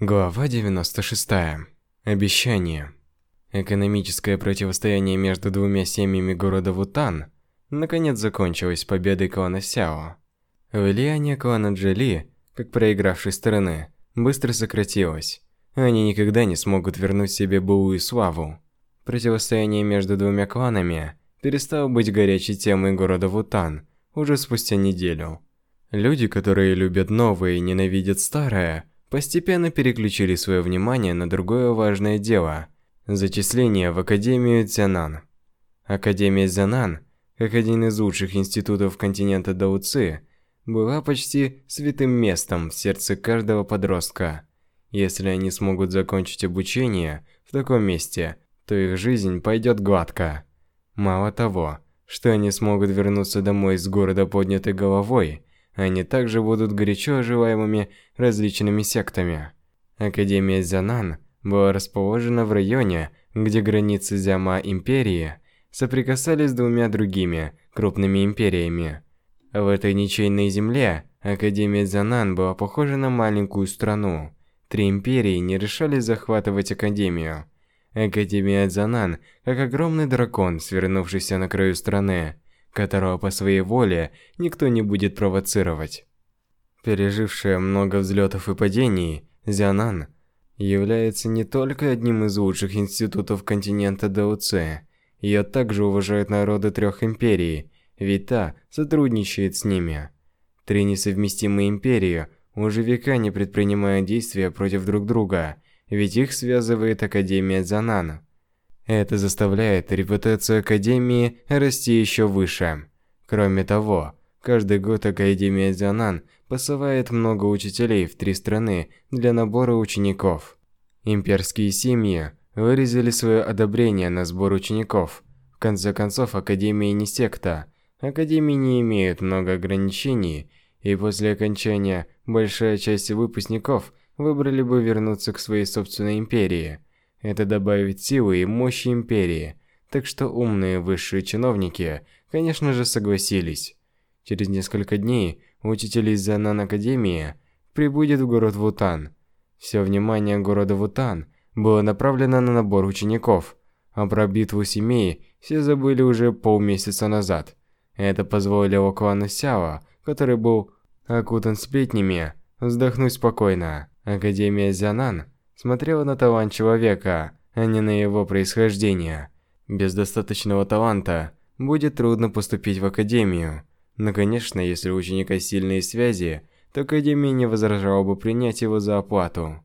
Глава 96. Обещание. Экономическое противостояние между двумя семьями города Вутан наконец закончилось победой клана Сяо. Влияние клана Джоли, как проигравшей стороны, быстро сократилось. Они никогда не смогут вернуть себе былую славу. Противостояние между двумя кланами перестало быть горячей темой города Вутан уже спустя неделю. Люди, которые любят новое и ненавидят старое – постепенно переключили свое внимание на другое важное дело – зачисление в Академию Цзянан. Академия Цзянан, как один из лучших институтов континента Дауци, была почти святым местом в сердце каждого подростка. Если они смогут закончить обучение в таком месте, то их жизнь пойдет гладко. Мало того, что они смогут вернуться домой с города поднятой головой – они также будут горячо оживаемыми различными сектами. Академия Зянан была расположена в районе, где границы Зяма империи соприкасались с двумя другими крупными империями. В этой ничейной земле Академия Зянан была похожа на маленькую страну. Три империи не решались захватывать Академию. Академия Зянан, как огромный дракон, свернувшийся на краю страны, которого по своей воле никто не будет провоцировать. Пережившая много взлетов и падений, Зянан является не только одним из лучших институтов континента ДОЦ, ее также уважают народы трех империй, ведь та сотрудничает с ними. Три несовместимые империи уже века не предпринимают действия против друг друга, ведь их связывает Академия Занана. Это заставляет репутацию Академии расти еще выше. Кроме того, каждый год Академия Дзянан посылает много учителей в три страны для набора учеников. Имперские семьи выразили свое одобрение на сбор учеников. В конце концов, Академия не секта. Академии не имеют много ограничений, и после окончания большая часть выпускников выбрали бы вернуться к своей собственной империи – это добавит силы и мощи империи, так что умные высшие чиновники, конечно же, согласились. Через несколько дней учитель из Занан Академии прибудет в город Вутан. Все внимание города Вутан было направлено на набор учеников, а про битву семей все забыли уже полмесяца назад. Это позволило клану Сяо, который был окутан сплетнями, вздохнуть спокойно. Академия Зянан смотрела на талант человека, а не на его происхождение. Без достаточного таланта будет трудно поступить в академию. Но, конечно, если у ученика сильные связи, то академия не возражала бы принять его за оплату.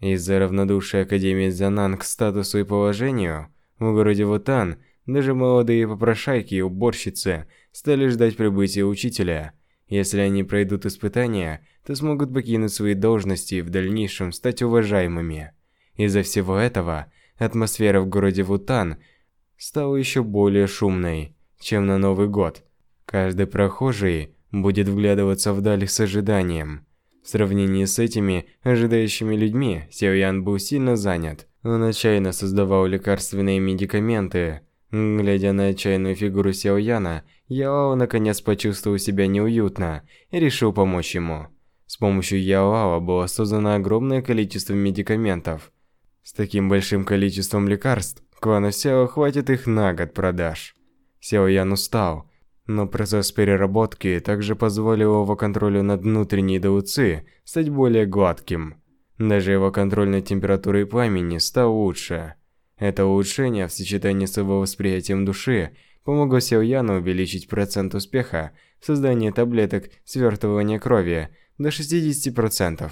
Из-за равнодушия Академии Занан к статусу и положению, в городе Вутан даже молодые попрошайки и уборщицы стали ждать прибытия учителя – если они пройдут испытания, то смогут покинуть свои должности и в дальнейшем стать уважаемыми. Из-за всего этого атмосфера в городе Вутан стала еще более шумной, чем на Новый год. Каждый прохожий будет вглядываться вдаль с ожиданием. В сравнении с этими ожидающими людьми, Сяо Ян был сильно занят. Он отчаянно создавал лекарственные медикаменты, Глядя на отчаянную фигуру Сяо Яна, Яо наконец почувствовал себя неуютно и решил помочь ему. С помощью Яоао было создано огромное количество медикаментов. С таким большим количеством лекарств, клану Сяо хватит их на год продаж. Сяо Ян устал, но процесс переработки также позволил его контролю над внутренней дауци стать более гладким. Даже его контроль над температурой пламени стал лучше. Это улучшение в сочетании с его восприятием души помогло Сяояну увеличить процент успеха в создании таблеток свертывания крови до 60%.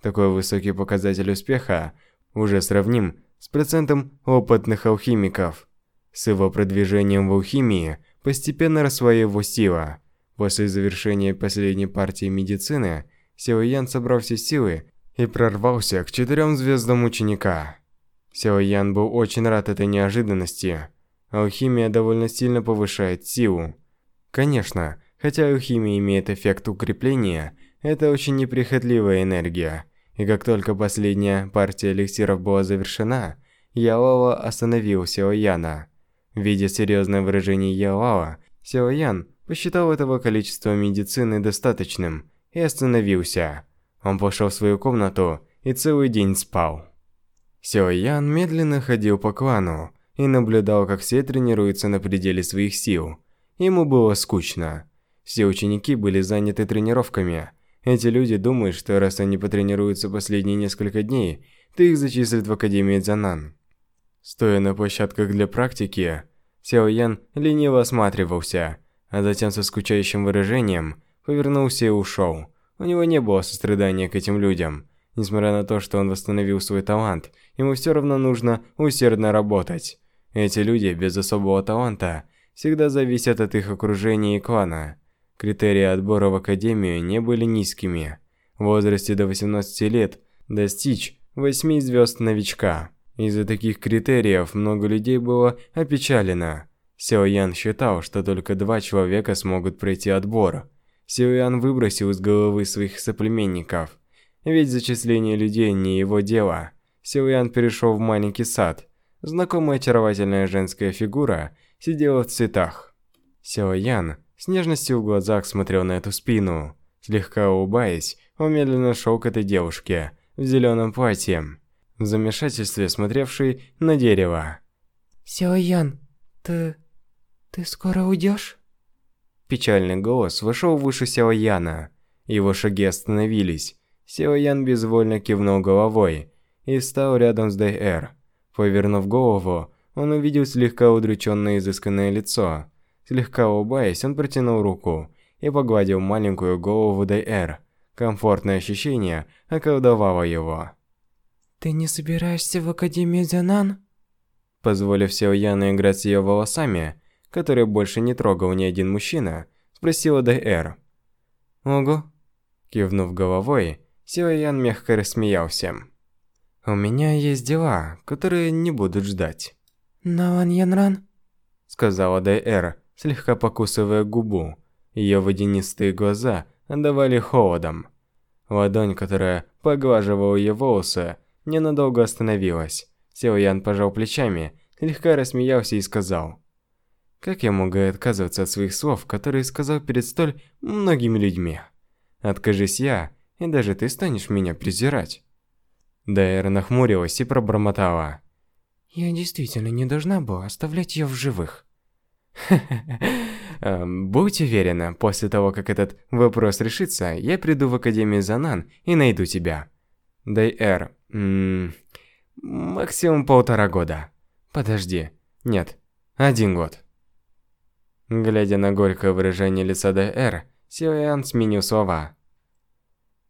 Такой высокий показатель успеха уже сравним с процентом опытных алхимиков. С его продвижением в алхимии постепенно росла его сила. После завершения последней партии медицины, Сяо Ян собрал все силы и прорвался к четырем звездам ученика. Сяо Ян был очень рад этой неожиданности. Алхимия довольно сильно повышает силу. Конечно, хотя алхимия имеет эффект укрепления, это очень неприхотливая энергия. И как только последняя партия эликсиров была завершена, Яолао остановил Сяо Яна. Видя серьезное выражение Яолао, Сяо Ян посчитал этого количества медицины достаточным и остановился. Он пошел в свою комнату и целый день спал. Сяо Ян медленно ходил по клану и наблюдал, как все тренируются на пределе своих сил. Ему было скучно. Все ученики были заняты тренировками. Эти люди думают, что раз они потренируются последние несколько дней, то их зачислят в Академию Дзянан. Стоя на площадках для практики, Сяо Ян лениво осматривался, а затем со скучающим выражением повернулся и ушел. У него не было сострадания к этим людям. Несмотря на то, что он восстановил свой талант, ему все равно нужно усердно работать. Эти люди без особого таланта всегда зависят от их окружения и клана. Критерии отбора в академию не были низкими. В возрасте до 18 лет достичь 8 звезд новичка. Из-за таких критериев много людей было опечалено. Сяо Ян считал, что только два человека смогут пройти отбор. Сяо Ян выбросил из головы своих соплеменников. Ведь зачисление людей не его дело. Сяо Ян перешел в маленький сад. Знакомая очаровательная женская фигура сидела в цветах. Сяо Ян с нежностью в глазах смотрел на эту спину. Слегка улыбаясь, он медленно шел к этой девушке в зеленом платье, в замешательстве смотревшей на дерево. «Сяо Ян, ты... ты скоро уйдешь?» Печальный голос вошел в уши Сяо Яна. Его шаги остановились. Сяо Ян безвольно кивнул головой и встал рядом с Дай-Эр. Повернув голову, он увидел слегка удрученное изысканное лицо. Слегка улыбаясь, он протянул руку и погладил маленькую голову Дай-Эр. Комфортное ощущение околдовало его. «Ты не собираешься в Академию Дзянан?» Позволив Сяо Яну играть с ее волосами, которые больше не трогал ни один мужчина, спросила Дай-Эр. «Ого!» Кивнув головой, Сяо Ян мягко рассмеялся. «У меня есть дела, которые не будут ждать». «Но Ван Янран...» Сказала Дай-Эр, слегка покусывая губу. Ее водянистые глаза отдавали холодом. Ладонь, которая поглаживала ее волосы, ненадолго остановилась. Сяо Ян пожал плечами, слегка рассмеялся и сказал. «Как я могу отказываться от своих слов, которые сказал перед столь многими людьми? Откажись я, и даже ты станешь меня презирать». Дайра нахмурилась и пробормотала. «Я действительно не должна была оставлять ее в живых». Эм, будь уверена, после того, как этот вопрос решится, я приду в Академию Занан и найду тебя. Дайэр, максимум полтора года. Подожди, нет, один год. Глядя на горькое выражение лица Дайэр, Силуян сменил слова.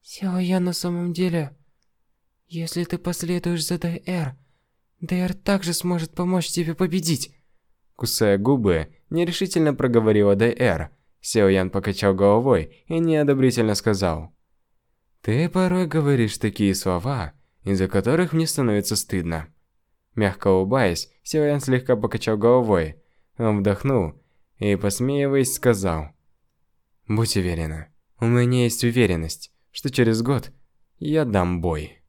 Силуян на самом деле... Если ты последуешь за Дайэр, Дайэр также сможет помочь тебе победить. Кусая губы, нерешительно проговорила Дайэр. Силуян покачал головой и неодобрительно сказал. «Ты порой говоришь такие слова, из-за которых мне становится стыдно». Мягко улыбаясь, Силуян слегка покачал головой. Он вдохнул и, посмеиваясь, сказал. «Будь уверена, у меня есть уверенность, что через год я дам бой».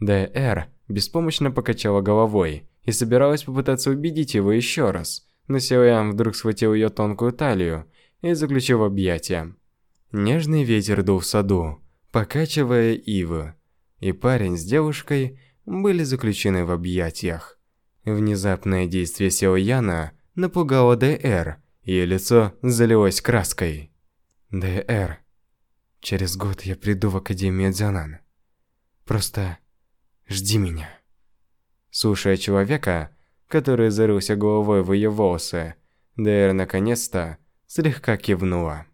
Д.Р. беспомощно покачала головой и собиралась попытаться убедить его еще раз, но Силуян вдруг схватил ее тонкую талию и заключил в объятия. Нежный ветер дул в саду, покачивая ивы, и парень с девушкой были заключены в объятиях. Внезапное действие Сео Яна напугало Д.Р., ее лицо залилось краской. «Д.Р., через год я приду в Академию Дзянан. Просто жди меня». Слушая человека, который зарылся головой в ее волосы, Д.Р. наконец-то слегка кивнула.